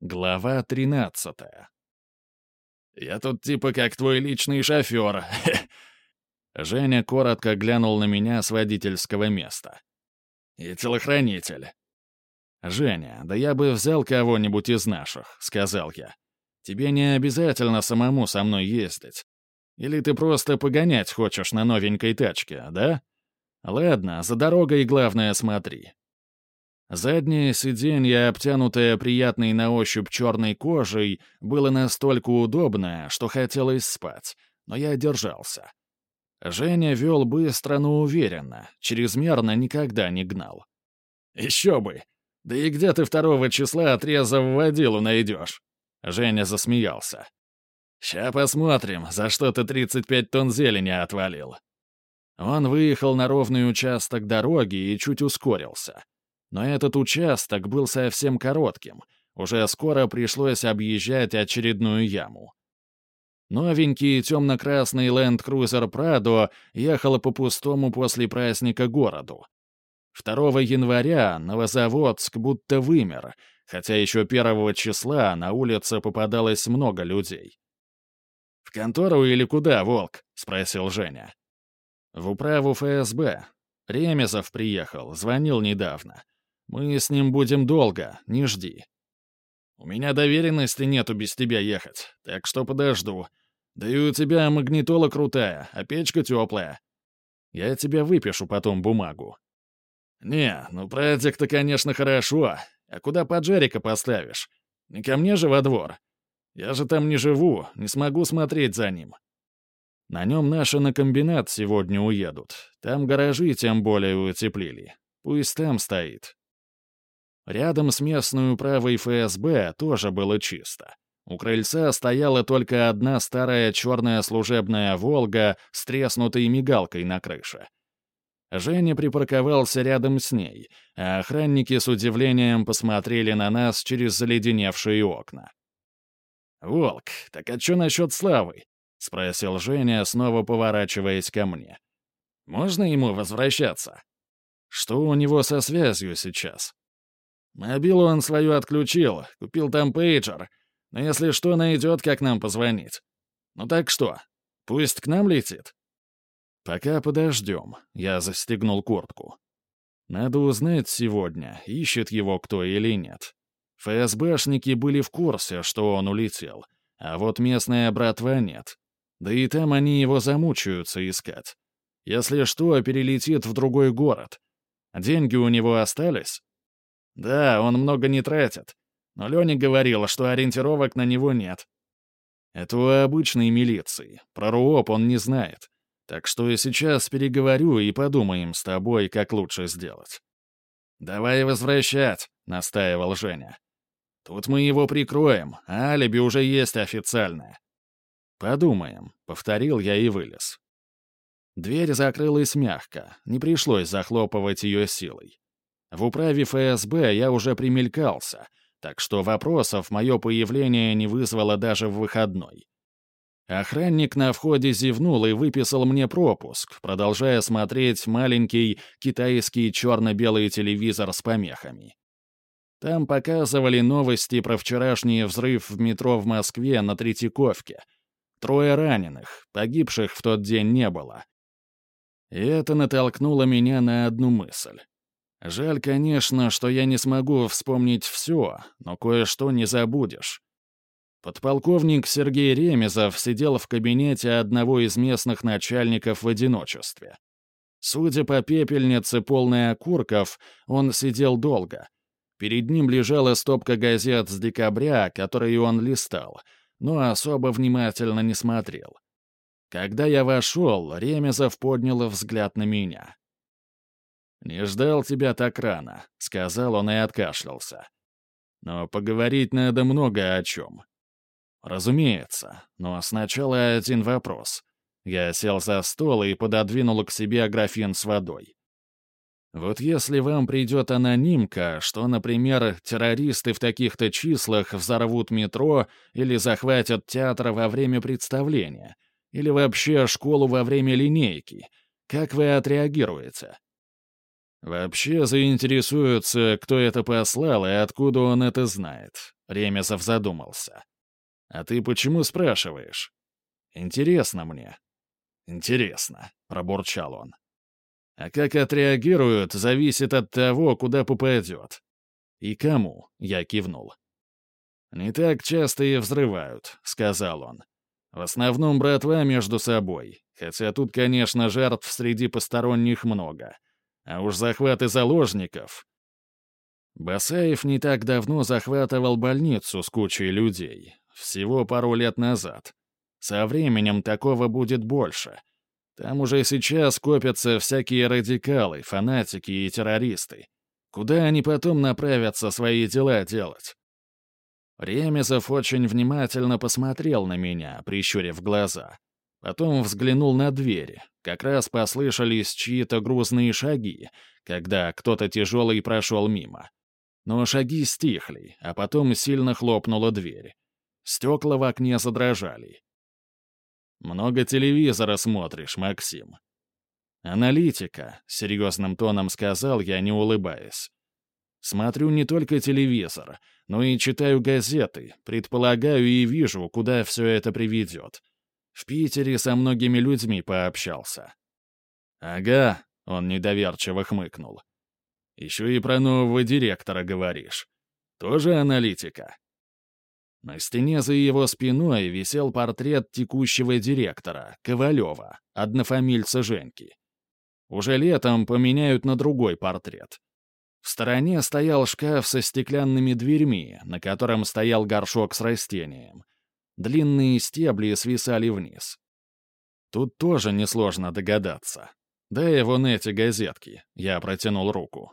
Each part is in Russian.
Глава 13 «Я тут типа как твой личный шофер». Женя коротко глянул на меня с водительского места. «И телохранитель». «Женя, да я бы взял кого-нибудь из наших», — сказал я. «Тебе не обязательно самому со мной ездить. Или ты просто погонять хочешь на новенькой тачке, да? Ладно, за дорогой главное смотри. Заднее сиденье, обтянутое приятной на ощупь черной кожей, было настолько удобное, что хотелось спать, но я держался. Женя вел быстро, но уверенно, чрезмерно никогда не гнал. «Еще бы! Да и где ты второго числа отрезав водилу найдешь?» Женя засмеялся. «Ща посмотрим, за что ты 35 тонн зелени отвалил». Он выехал на ровный участок дороги и чуть ускорился. Но этот участок был совсем коротким. Уже скоро пришлось объезжать очередную яму. Новенький темно-красный Land Cruiser Prado ехал по пустому после праздника городу. 2 января Новозаводск будто вымер, хотя еще первого числа на улице попадалось много людей. «В контору или куда, Волк?» — спросил Женя. «В управу ФСБ. Ремезов приехал, звонил недавно. Мы с ним будем долго, не жди. У меня доверенности нету без тебя ехать, так что подожду. Да и у тебя магнитола крутая, а печка теплая. Я тебе выпишу потом бумагу. Не, ну прадик-то, конечно, хорошо. А куда поджарика поставишь? Не ко мне же во двор. Я же там не живу, не смогу смотреть за ним. На нем наши на комбинат сегодня уедут. Там гаражи тем более утеплили. Пусть там стоит. Рядом с местной управой ФСБ тоже было чисто. У крыльца стояла только одна старая черная служебная «Волга» с треснутой мигалкой на крыше. Женя припарковался рядом с ней, а охранники с удивлением посмотрели на нас через заледеневшие окна. «Волк, так а что насчет Славы?» — спросил Женя, снова поворачиваясь ко мне. «Можно ему возвращаться? Что у него со связью сейчас?» Мобилу он свою отключил, купил там пейджер. Но если что, найдет, как нам позвонить. Ну так что, пусть к нам летит? Пока подождем. Я застегнул куртку. Надо узнать сегодня, ищет его кто или нет. ФСБшники были в курсе, что он улетел, а вот местная братва нет. Да и там они его замучаются искать. Если что, перелетит в другой город. Деньги у него остались? Да, он много не тратит. Но Леня говорил, что ориентировок на него нет. Это у обычной милиции. Про РУОП он не знает. Так что я сейчас переговорю и подумаем с тобой, как лучше сделать. «Давай возвращать», — настаивал Женя. «Тут мы его прикроем, а алиби уже есть официальное». «Подумаем», — повторил я и вылез. Дверь закрылась мягко, не пришлось захлопывать ее силой. В управе ФСБ я уже примелькался, так что вопросов мое появление не вызвало даже в выходной. Охранник на входе зевнул и выписал мне пропуск, продолжая смотреть маленький китайский черно-белый телевизор с помехами. Там показывали новости про вчерашний взрыв в метро в Москве на Третьяковке. Трое раненых, погибших в тот день не было. И это натолкнуло меня на одну мысль. Жаль, конечно, что я не смогу вспомнить все, но кое-что не забудешь. Подполковник Сергей Ремезов сидел в кабинете одного из местных начальников в одиночестве. Судя по пепельнице, полной окурков, он сидел долго. Перед ним лежала стопка газет с декабря, которые он листал, но особо внимательно не смотрел. Когда я вошел, Ремезов поднял взгляд на меня. «Не ждал тебя так рано», — сказал он и откашлялся. «Но поговорить надо много о чем». «Разумеется, но сначала один вопрос». Я сел за стол и пододвинул к себе графин с водой. Вот если вам придет анонимка, что, например, террористы в таких-то числах взорвут метро или захватят театр во время представления, или вообще школу во время линейки, как вы отреагируете? Вообще заинтересуются, кто это послал и откуда он это знает. Ремезов задумался. «А ты почему спрашиваешь?» «Интересно мне». «Интересно», — пробурчал он. «А как отреагируют, зависит от того, куда попадет». «И кому?» — я кивнул. «Не так часто и взрывают», — сказал он. «В основном братва между собой, хотя тут, конечно, жертв среди посторонних много. А уж захваты заложников...» Басаев не так давно захватывал больницу с кучей людей. Всего пару лет назад. Со временем такого будет больше. Там уже сейчас копятся всякие радикалы, фанатики и террористы. Куда они потом направятся свои дела делать? Ремезов очень внимательно посмотрел на меня, прищурив глаза. Потом взглянул на двери. Как раз послышались чьи-то грузные шаги, когда кто-то тяжелый прошел мимо. Но шаги стихли, а потом сильно хлопнула дверь. Стекла в окне задрожали. «Много телевизора смотришь, Максим». «Аналитика», — серьезным тоном сказал я, не улыбаясь. «Смотрю не только телевизор, но и читаю газеты, предполагаю и вижу, куда все это приведет. В Питере со многими людьми пообщался». «Ага», — он недоверчиво хмыкнул. «Еще и про нового директора говоришь. Тоже аналитика?» На стене за его спиной висел портрет текущего директора, Ковалева, однофамильца Женьки. Уже летом поменяют на другой портрет. В стороне стоял шкаф со стеклянными дверьми, на котором стоял горшок с растением. Длинные стебли свисали вниз. Тут тоже несложно догадаться. «Дай вон эти газетки», — я протянул руку.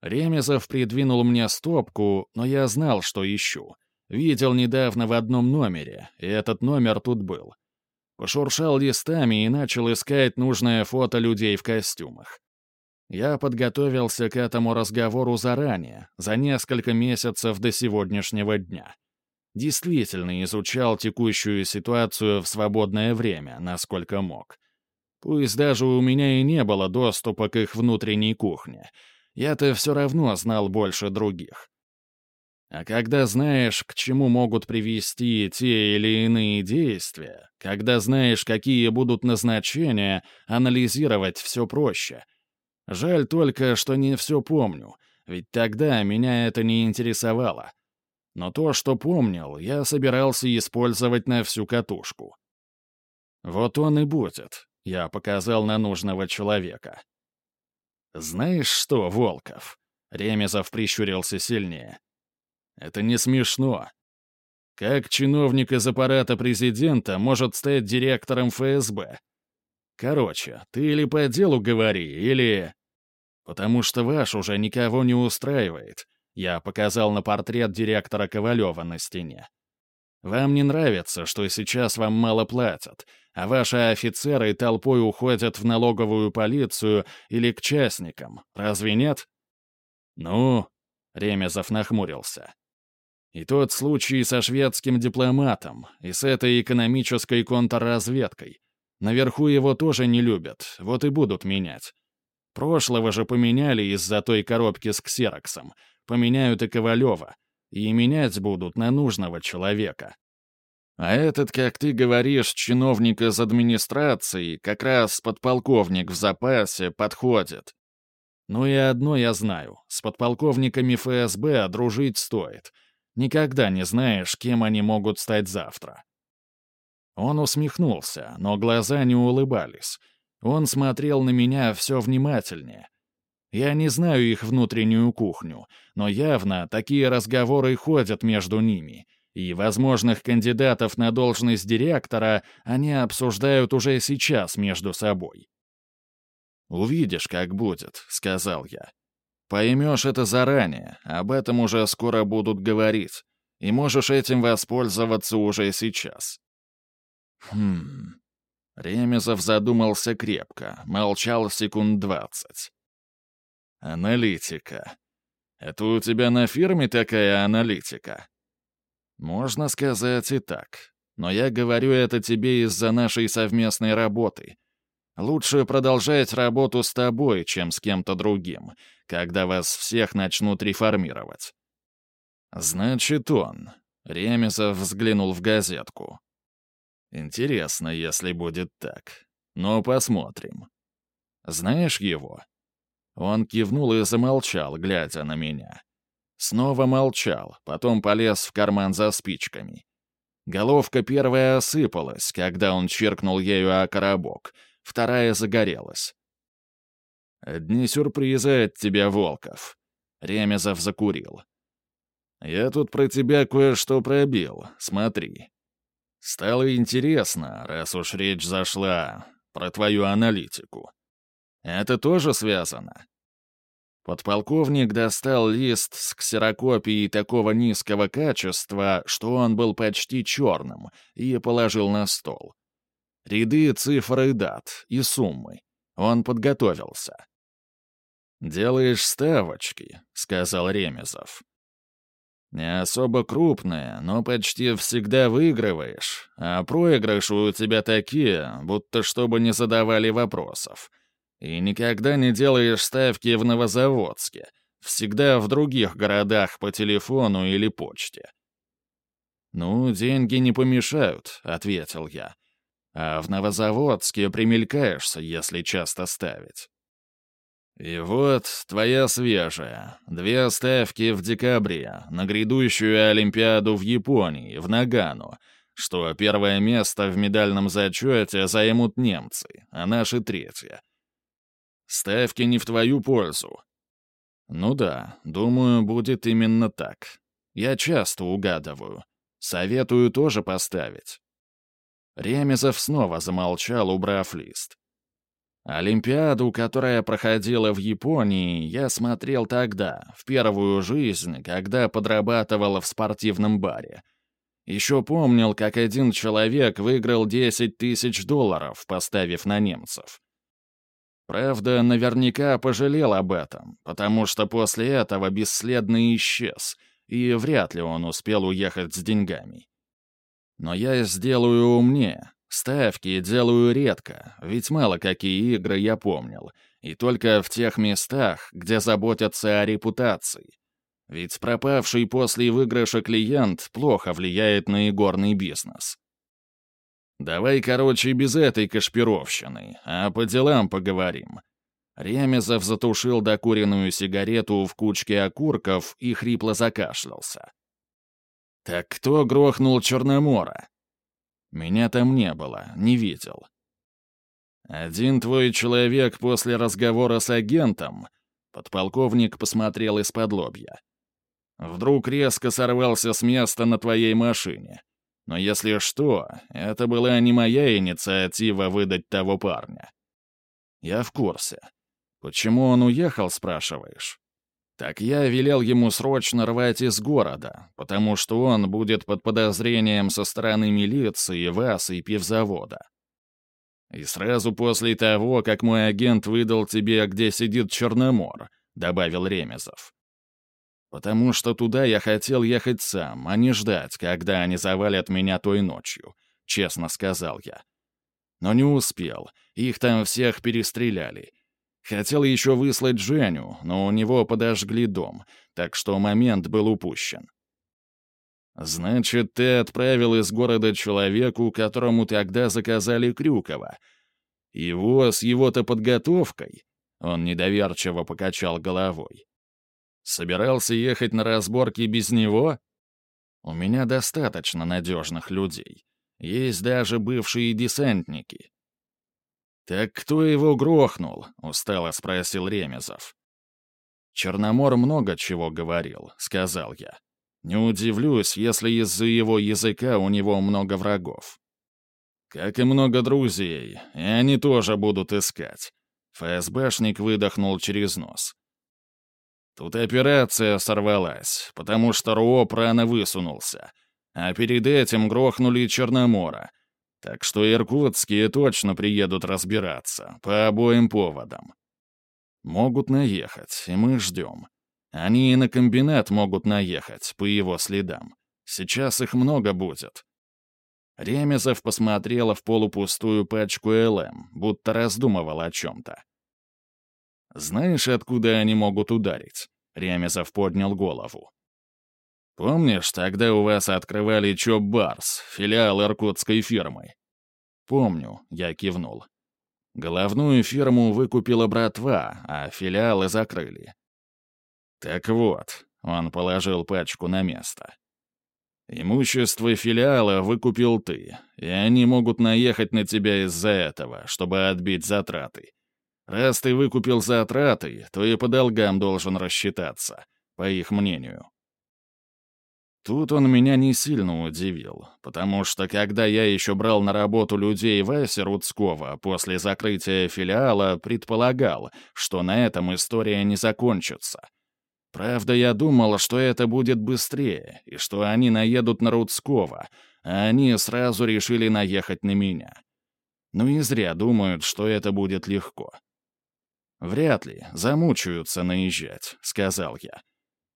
Ремезов придвинул мне стопку, но я знал, что ищу. Видел недавно в одном номере, и этот номер тут был. Пошуршал листами и начал искать нужное фото людей в костюмах. Я подготовился к этому разговору заранее, за несколько месяцев до сегодняшнего дня. Действительно изучал текущую ситуацию в свободное время, насколько мог. Пусть даже у меня и не было доступа к их внутренней кухне, я-то все равно знал больше других. А когда знаешь, к чему могут привести те или иные действия, когда знаешь, какие будут назначения, анализировать все проще. Жаль только, что не все помню, ведь тогда меня это не интересовало. Но то, что помнил, я собирался использовать на всю катушку. Вот он и будет, я показал на нужного человека. «Знаешь что, Волков?» — Ремезов прищурился сильнее. Это не смешно. Как чиновник из аппарата президента может стать директором ФСБ? Короче, ты или по делу говори, или... Потому что ваш уже никого не устраивает. Я показал на портрет директора Ковалева на стене. Вам не нравится, что сейчас вам мало платят, а ваши офицеры толпой уходят в налоговую полицию или к частникам, разве нет? Ну, Ремезов нахмурился. И тот случай со шведским дипломатом, и с этой экономической контрразведкой. Наверху его тоже не любят, вот и будут менять. Прошлого же поменяли из-за той коробки с ксероксом. Поменяют и Ковалева. И менять будут на нужного человека. А этот, как ты говоришь, чиновник из администрации, как раз подполковник в запасе, подходит. Ну и одно я знаю, с подполковниками ФСБ дружить стоит — Никогда не знаешь, кем они могут стать завтра. Он усмехнулся, но глаза не улыбались. Он смотрел на меня все внимательнее. Я не знаю их внутреннюю кухню, но явно такие разговоры ходят между ними, и возможных кандидатов на должность директора они обсуждают уже сейчас между собой. «Увидишь, как будет», — сказал я. Поймешь это заранее, об этом уже скоро будут говорить, и можешь этим воспользоваться уже сейчас. Хм... Ремезов задумался крепко, молчал секунд двадцать. «Аналитика. Это у тебя на фирме такая аналитика?» «Можно сказать и так. Но я говорю это тебе из-за нашей совместной работы. Лучше продолжать работу с тобой, чем с кем-то другим, когда вас всех начнут реформировать. «Значит, он». Ремезов взглянул в газетку. «Интересно, если будет так. Но посмотрим. Знаешь его?» Он кивнул и замолчал, глядя на меня. Снова молчал, потом полез в карман за спичками. Головка первая осыпалась, когда он чиркнул ею о коробок, вторая загорелась. «Одни сюрпризы от тебя, Волков». Ремезов закурил. «Я тут про тебя кое-что пробил, смотри. Стало интересно, раз уж речь зашла про твою аналитику. Это тоже связано?» Подполковник достал лист с ксерокопией такого низкого качества, что он был почти черным, и положил на стол. Ряды цифр и дат, и суммы. Он подготовился. «Делаешь ставочки», — сказал Ремезов. «Не особо крупные, но почти всегда выигрываешь, а проигрыши у тебя такие, будто чтобы не задавали вопросов. И никогда не делаешь ставки в Новозаводске, всегда в других городах по телефону или почте». «Ну, деньги не помешают», — ответил я. «А в Новозаводске примелькаешься, если часто ставить». «И вот твоя свежая. Две ставки в декабре на грядущую Олимпиаду в Японии, в Нагану, что первое место в медальном зачете займут немцы, а наши третье. Ставки не в твою пользу». «Ну да, думаю, будет именно так. Я часто угадываю. Советую тоже поставить». Ремезов снова замолчал, убрав лист. Олимпиаду, которая проходила в Японии, я смотрел тогда, в первую жизнь, когда подрабатывал в спортивном баре. Еще помнил, как один человек выиграл 10 тысяч долларов, поставив на немцев. Правда, наверняка пожалел об этом, потому что после этого бесследно исчез, и вряд ли он успел уехать с деньгами. Но я сделаю умнее, Ставки делаю редко, ведь мало какие игры я помнил, и только в тех местах, где заботятся о репутации. Ведь пропавший после выигрыша клиент плохо влияет на игорный бизнес. Давай, короче, без этой кашпировщины, а по делам поговорим. Ремезов затушил докуренную сигарету в кучке окурков и хрипло закашлялся. «Так кто грохнул Черномора?» Меня там не было, не видел. Один твой человек после разговора с агентом, подполковник посмотрел из-под лобья. Вдруг резко сорвался с места на твоей машине. Но если что, это была не моя инициатива выдать того парня. Я в курсе. Почему он уехал, спрашиваешь? Так я велел ему срочно рвать из города, потому что он будет под подозрением со стороны милиции, вас и пивзавода. И сразу после того, как мой агент выдал тебе, где сидит Черномор, добавил Ремезов. Потому что туда я хотел ехать сам, а не ждать, когда они завалят меня той ночью, честно сказал я. Но не успел, их там всех перестреляли, Хотел еще выслать Женю, но у него подожгли дом, так что момент был упущен. «Значит, ты отправил из города человеку, которому тогда заказали Крюкова. Его с его-то подготовкой?» Он недоверчиво покачал головой. «Собирался ехать на разборки без него?» «У меня достаточно надежных людей. Есть даже бывшие десантники. «Так кто его грохнул?» — устало спросил Ремезов. «Черномор много чего говорил», — сказал я. «Не удивлюсь, если из-за его языка у него много врагов». «Как и много друзей, и они тоже будут искать». ФСБшник выдохнул через нос. Тут операция сорвалась, потому что РУОП рано высунулся, а перед этим грохнули Черномора, так что иркутские точно приедут разбираться, по обоим поводам. Могут наехать, и мы ждем. Они и на комбинат могут наехать, по его следам. Сейчас их много будет. Ремезов посмотрела в полупустую пачку ЛМ, будто раздумывал о чем-то. «Знаешь, откуда они могут ударить?» Ремезов поднял голову. Помнишь, тогда у вас открывали Чоп Барс, филиал иркутской фирмы?» «Помню», — я кивнул. Головную фирму выкупила братва, а филиалы закрыли. «Так вот», — он положил пачку на место. «Имущество филиала выкупил ты, и они могут наехать на тебя из-за этого, чтобы отбить затраты. Раз ты выкупил затраты, то и по долгам должен рассчитаться, по их мнению». Тут он меня не сильно удивил, потому что когда я еще брал на работу людей Васи Рудского после закрытия филиала, предполагал, что на этом история не закончится. Правда, я думал, что это будет быстрее, и что они наедут на Рудского, а они сразу решили наехать на меня. Ну и зря думают, что это будет легко. «Вряд ли, замучаются наезжать», — сказал я.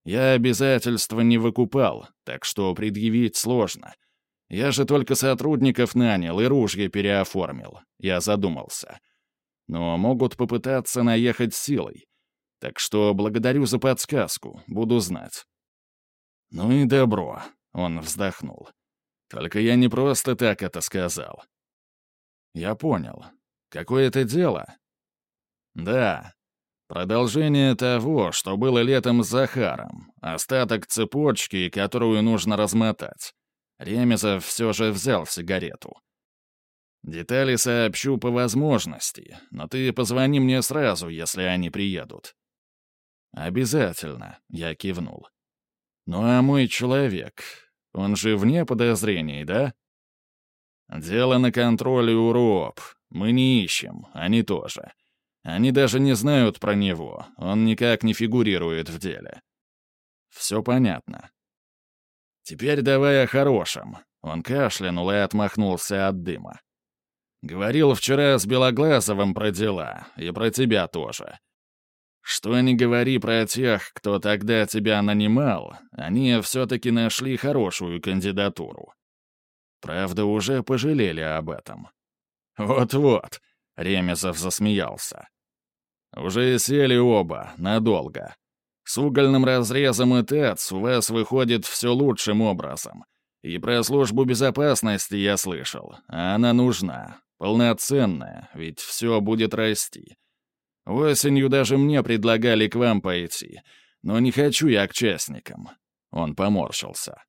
Я обязательства не выкупал, так что предъявить сложно. Я же только сотрудников нанял и ружье переоформил. Я задумался. Но могут попытаться наехать силой. Так что благодарю за подсказку, буду знать. Ну и добро, он вздохнул. Только я не просто так это сказал. Я понял. Какое-то дело? Да, Продолжение того, что было летом с Захаром. Остаток цепочки, которую нужно размотать. Ремезов все же взял сигарету. Детали сообщу по возможности, но ты позвони мне сразу, если они приедут. Обязательно, я кивнул. Ну а мой человек, он же вне подозрений, да? Дело на контроле у РОП. Мы не ищем, они тоже. Они даже не знают про него, он никак не фигурирует в деле. Все понятно. Теперь давай о хорошем. Он кашлянул и отмахнулся от дыма. Говорил вчера с Белоглазовым про дела, и про тебя тоже. Что ни говори про тех, кто тогда тебя нанимал, они все-таки нашли хорошую кандидатуру. Правда, уже пожалели об этом. «Вот-вот», — Ремезов засмеялся. Уже сели оба, надолго. С угольным разрезом и ТЭЦ у вас выходит все лучшим образом. И про службу безопасности я слышал. Она нужна. Полноценная, ведь все будет расти. Осенью даже мне предлагали к вам пойти. Но не хочу я к частникам. Он поморщился.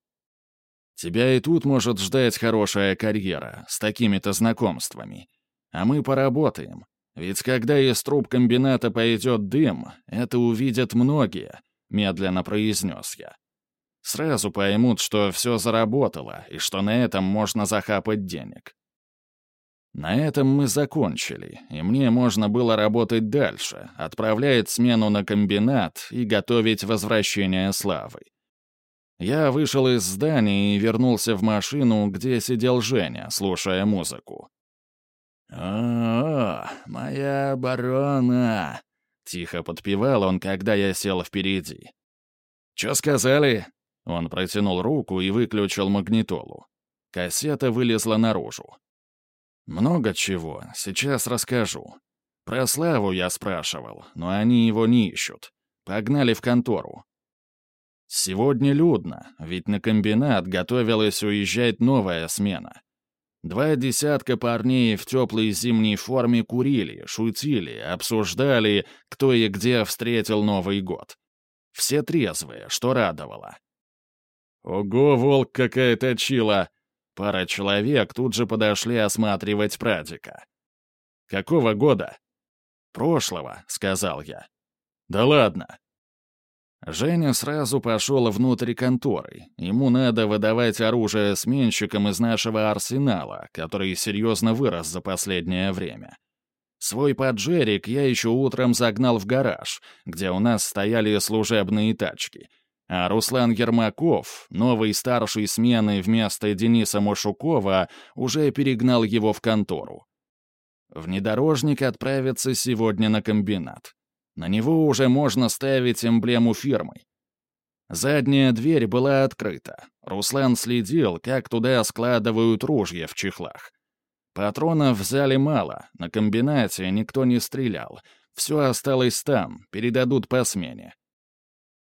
Тебя и тут может ждать хорошая карьера, с такими-то знакомствами. А мы поработаем. Ведь когда из труб комбината пойдет дым, это увидят многие, медленно произнес я. Сразу поймут, что все заработало, и что на этом можно захапать денег. На этом мы закончили, и мне можно было работать дальше, отправлять смену на комбинат и готовить возвращение славы. Я вышел из здания и вернулся в машину, где сидел Женя, слушая музыку. «О, моя оборона!» — тихо подпевал он, когда я сел впереди. «Чё сказали?» Он протянул руку и выключил магнитолу. Кассета вылезла наружу. «Много чего, сейчас расскажу. Про Славу я спрашивал, но они его не ищут. Погнали в контору. Сегодня людно, ведь на комбинат готовилась уезжать новая смена. Два десятка парней в теплой зимней форме курили, шутили, обсуждали, кто и где встретил Новый год. Все трезвые, что радовало. «Ого, волк какая точила!» Пара человек тут же подошли осматривать прадика. «Какого года?» «Прошлого», — сказал я. «Да ладно. Женя сразу пошел внутрь конторы. Ему надо выдавать оружие сменщикам из нашего арсенала, который серьезно вырос за последнее время. Свой поджерик я еще утром загнал в гараж, где у нас стояли служебные тачки. А Руслан Ермаков, новый старший смены вместо Дениса Мушукова, уже перегнал его в контору. Внедорожник отправится сегодня на комбинат. На него уже можно ставить эмблему фирмы. Задняя дверь была открыта. Руслан следил, как туда складывают ружья в чехлах. Патронов взяли мало, на комбинате никто не стрелял. Все осталось там, передадут по смене.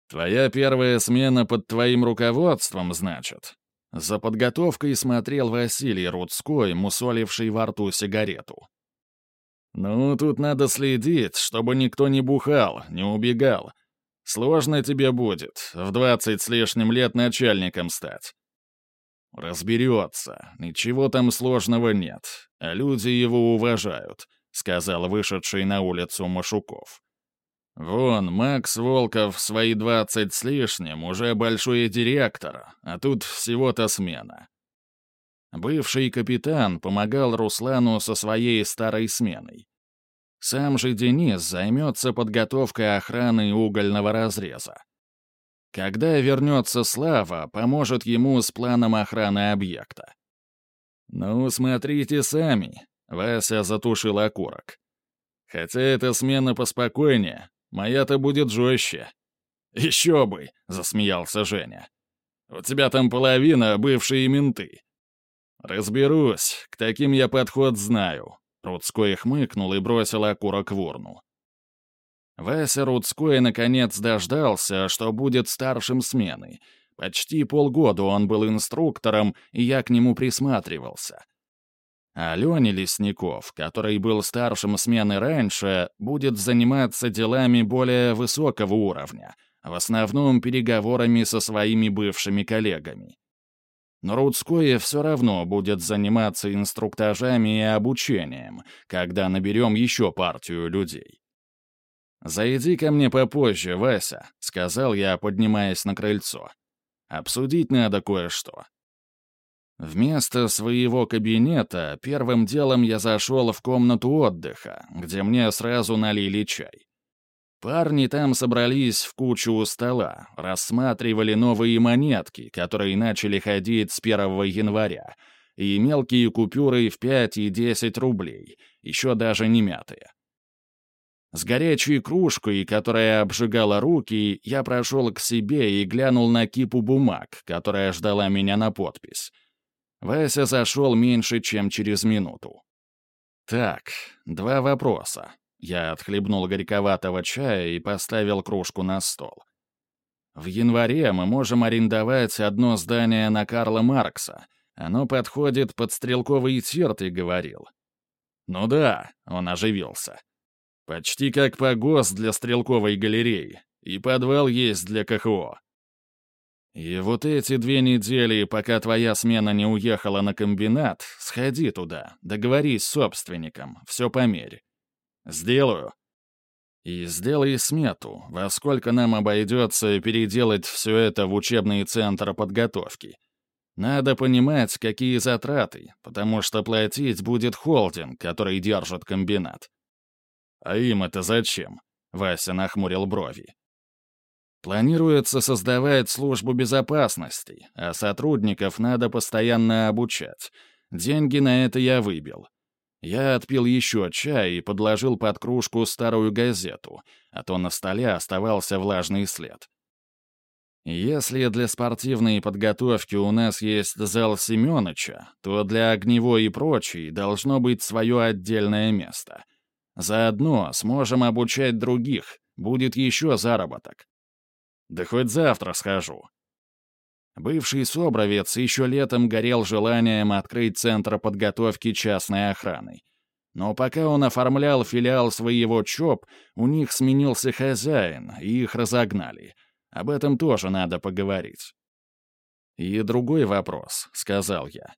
«Твоя первая смена под твоим руководством, значит?» За подготовкой смотрел Василий Рудской, мусоливший во рту сигарету. «Ну, тут надо следить, чтобы никто не бухал, не убегал. Сложно тебе будет в двадцать с лишним лет начальником стать». «Разберется. Ничего там сложного нет. А люди его уважают», — сказал вышедший на улицу Машуков. «Вон, Макс Волков свои двадцать с лишним уже большой директор, а тут всего-то смена». Бывший капитан помогал Руслану со своей старой сменой. Сам же Денис займется подготовкой охраны угольного разреза. Когда вернется Слава, поможет ему с планом охраны объекта. «Ну, смотрите сами», — Вася затушил окурок. «Хотя эта смена поспокойнее, Моя-то будет жестче». «Еще бы!» — засмеялся Женя. «У тебя там половина бывшие менты». «Разберусь, к таким я подход знаю». Рудской хмыкнул и бросил окурок в урну. Вася Рудской наконец дождался, что будет старшим смены. Почти полгода он был инструктором, и я к нему присматривался. А Леня Лесников, который был старшим смены раньше, будет заниматься делами более высокого уровня, в основном переговорами со своими бывшими коллегами. Но Рудское все равно будет заниматься инструктажами и обучением, когда наберем еще партию людей. «Зайди ко мне попозже, Вася», — сказал я, поднимаясь на крыльцо. «Обсудить надо кое-что». Вместо своего кабинета первым делом я зашел в комнату отдыха, где мне сразу налили чай. Парни там собрались в кучу у стола, рассматривали новые монетки, которые начали ходить с 1 января, и мелкие купюры в 5 и 10 рублей, еще даже не мятые. С горячей кружкой, которая обжигала руки, я прошел к себе и глянул на кипу бумаг, которая ждала меня на подпись — Вася зашел меньше, чем через минуту. «Так, два вопроса». Я отхлебнул горьковатого чая и поставил кружку на стол. В январе мы можем арендовать одно здание на Карла Маркса. Оно подходит под стрелковый тир, ты говорил. Ну да, он оживился. Почти как погост для стрелковой галереи. И подвал есть для КХО. И вот эти две недели, пока твоя смена не уехала на комбинат, сходи туда, договорись с собственником, все померь. Сделаю. И сделай смету, во сколько нам обойдется переделать все это в учебный центр подготовки. Надо понимать, какие затраты, потому что платить будет холдинг, который держит комбинат. А им это зачем? Вася нахмурил брови. Планируется создавать службу безопасности, а сотрудников надо постоянно обучать. Деньги на это я выбил. Я отпил еще чай и подложил под кружку старую газету, а то на столе оставался влажный след. Если для спортивной подготовки у нас есть зал Семёныча, то для огневой и прочей должно быть свое отдельное место. Заодно сможем обучать других, будет еще заработок. Да хоть завтра схожу. Бывший Собровец еще летом горел желанием открыть центр подготовки частной охраны. Но пока он оформлял филиал своего ЧОП, у них сменился хозяин, и их разогнали. Об этом тоже надо поговорить. «И другой вопрос», — сказал я.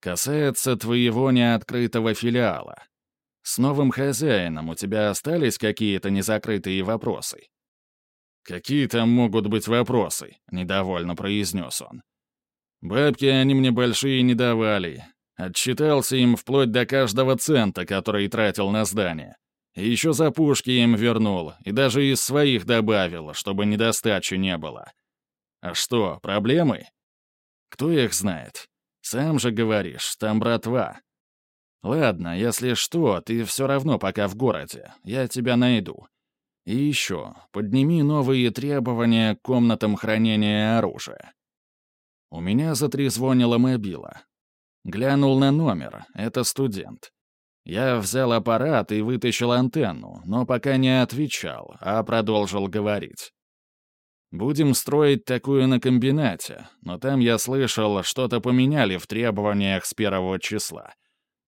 «Касается твоего неоткрытого филиала. С новым хозяином у тебя остались какие-то незакрытые вопросы?» «Какие там могут быть вопросы?» — недовольно произнес он. «Бабки они мне большие не давали. Отчитался им вплоть до каждого цента, который тратил на здание. И еще за пушки им вернул, и даже из своих добавил, чтобы недостачи не было. А что, проблемы? Кто их знает? Сам же говоришь, там братва. Ладно, если что, ты все равно пока в городе, я тебя найду. И еще, подними новые требования к комнатам хранения оружия. У меня затрезвонила мобила. Глянул на номер, это студент. Я взял аппарат и вытащил антенну, но пока не отвечал, а продолжил говорить. Будем строить такую на комбинате, но там я слышал, что-то поменяли в требованиях с первого числа.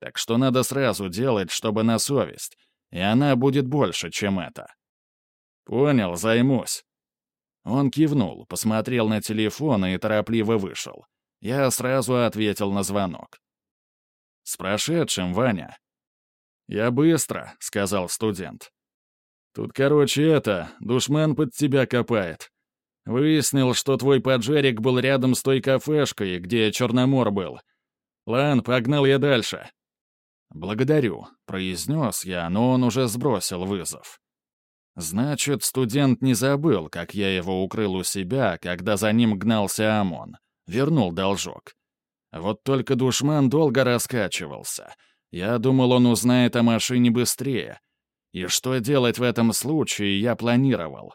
Так что надо сразу делать, чтобы на совесть, и она будет больше, чем это. Понял, займусь. Он кивнул, посмотрел на телефон и торопливо вышел. Я сразу ответил на звонок. «С прошедшим, Ваня». «Я быстро», — сказал студент. «Тут, короче, это, душман под тебя копает. Выяснил, что твой поджерик был рядом с той кафешкой, где Черномор был. Лан, погнал я дальше». «Благодарю», — произнес я, но он уже сбросил вызов. Значит, студент не забыл, как я его укрыл у себя, когда за ним гнался ОМОН. Вернул должок. Вот только душман долго раскачивался. Я думал, он узнает о машине быстрее. И что делать в этом случае, я планировал.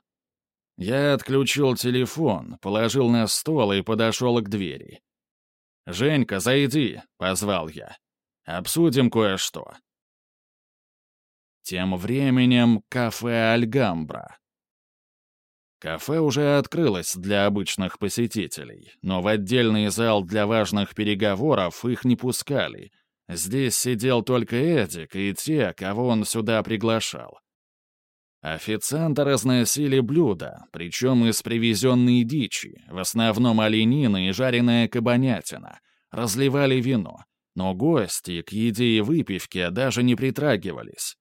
Я отключил телефон, положил на стол и подошел к двери. «Женька, зайди», — позвал я. «Обсудим кое-что». Тем временем кафе «Альгамбра». Кафе уже открылось для обычных посетителей, но в отдельный зал для важных переговоров их не пускали. Здесь сидел только Эдик и те, кого он сюда приглашал. Официанты разносили блюда, причем из привезенной дичи, в основном оленина и жареная кабанятина, разливали вино, но гости к еде и выпивке даже не притрагивались.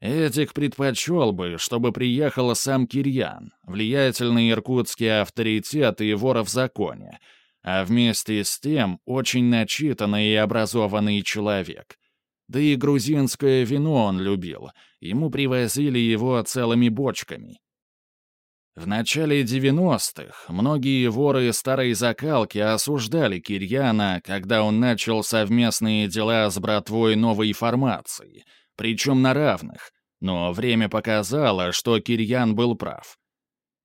Эдик предпочел бы, чтобы приехал сам Кирьян, влиятельный иркутский авторитет и вор в законе, а вместе с тем очень начитанный и образованный человек — да и грузинское вино он любил, ему привозили его целыми бочками. В начале 90-х многие воры старой закалки осуждали Кирьяна, когда он начал совместные дела с братвой новой формации, причем на равных, но время показало, что Кирьян был прав.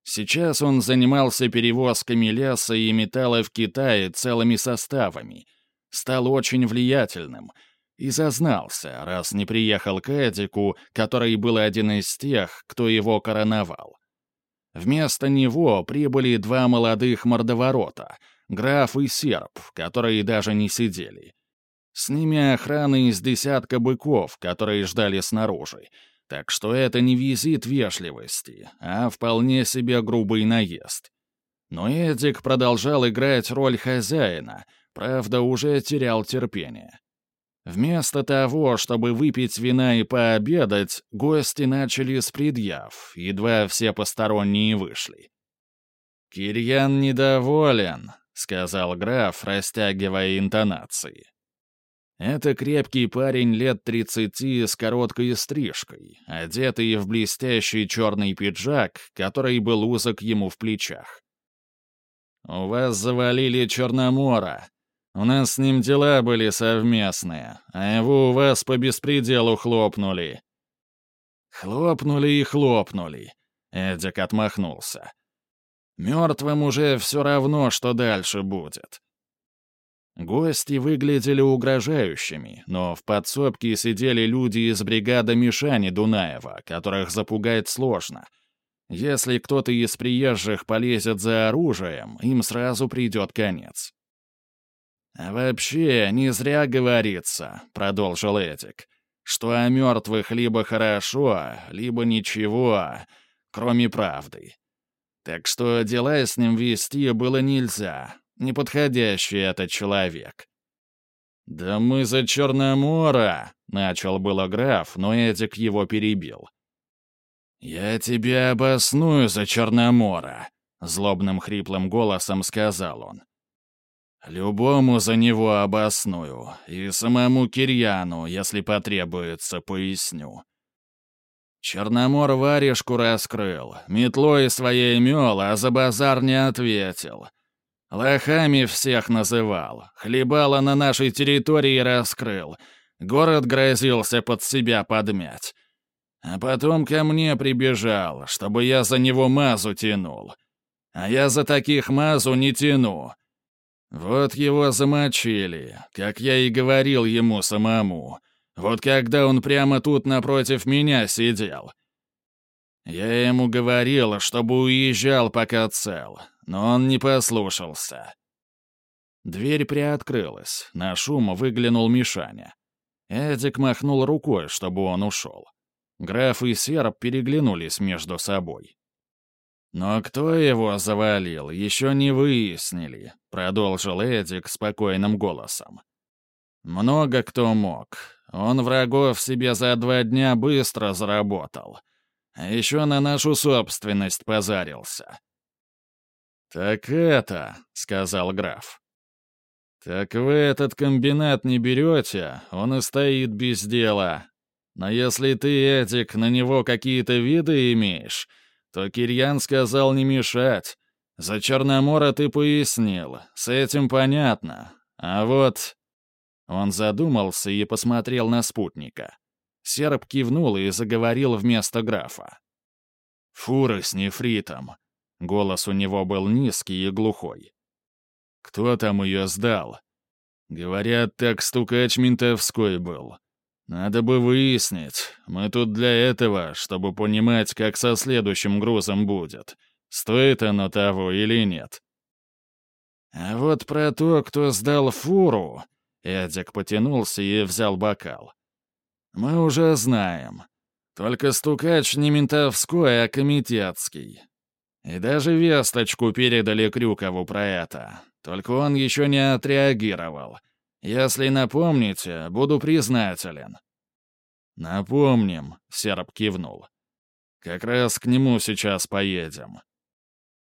Сейчас он занимался перевозками леса и металла в Китае целыми составами, стал очень влиятельным — и зазнался, раз не приехал к Эдику, который был один из тех, кто его короновал. Вместо него прибыли два молодых мордоворота, граф и серб, которые даже не сидели. С ними охрана из десятка быков, которые ждали снаружи, так что это не визит вежливости, а вполне себе грубый наезд. Но Эдик продолжал играть роль хозяина, правда, уже терял терпение. Вместо того, чтобы выпить вина и пообедать, гости начали с предъяв, едва все посторонние вышли. «Кирьян недоволен», — сказал граф, растягивая интонации. Это крепкий парень лет тридцати с короткой стрижкой, одетый в блестящий черный пиджак, который был узок ему в плечах. «У вас завалили Черномора», у нас с ним дела были совместные, а его у вас по беспределу хлопнули». «Хлопнули и хлопнули», — Эдик отмахнулся. «Мертвым уже все равно, что дальше будет». Гости выглядели угрожающими, но в подсобке сидели люди из бригады Мишани Дунаева, которых запугать сложно. Если кто-то из приезжих полезет за оружием, им сразу придет конец. «А вообще, не зря говорится», — продолжил Эдик, «что о мертвых либо хорошо, либо ничего, кроме правды. Так что дела с ним вести было нельзя, неподходящий этот человек». «Да мы за Черномора!» — начал было граф, но Эдик его перебил. «Я тебя обосную за Черномора», — злобным хриплым голосом сказал он. Любому за него обосную, и самому Кирьяну, если потребуется, поясню. Черномор варежку раскрыл, метлой своей мел, а за базар не ответил. Лохами всех называл, хлебало на нашей территории раскрыл, город грозился под себя подмять. А потом ко мне прибежал, чтобы я за него мазу тянул. А я за таких мазу не тяну. Вот его замочили, как я и говорил ему самому. Вот когда он прямо тут напротив меня сидел. Я ему говорил, чтобы уезжал, пока цел, но он не послушался. Дверь приоткрылась, на шум выглянул Мишаня. Эдик махнул рукой, чтобы он ушел. Граф и Серб переглянулись между собой. «Но кто его завалил, еще не выяснили», — продолжил Эдик спокойным голосом. «Много кто мог. Он врагов себе за два дня быстро заработал. А еще на нашу собственность позарился». «Так это», — сказал граф. «Так вы этот комбинат не берете, он и стоит без дела. Но если ты, Эдик, на него какие-то виды имеешь, то Кирьян сказал не мешать. За Черномора ты пояснил, с этим понятно. А вот...» Он задумался и посмотрел на спутника. Серб кивнул и заговорил вместо графа. «Фуры с нефритом». Голос у него был низкий и глухой. Кто там ее сдал? Говорят, так стукач ментовской был. Надо бы выяснить. Мы тут для этого, чтобы понимать, как со следующим грузом будет. Стоит оно того или нет. А вот про то, кто сдал фуру... Эдик потянулся и взял бокал. Мы уже знаем. Только стукач не ментовской, а комитетский. И даже весточку передали Крюкову про это. Только он еще не отреагировал. Если напомните, буду признателен». «Напомним», — Серб кивнул. «Как раз к нему сейчас поедем.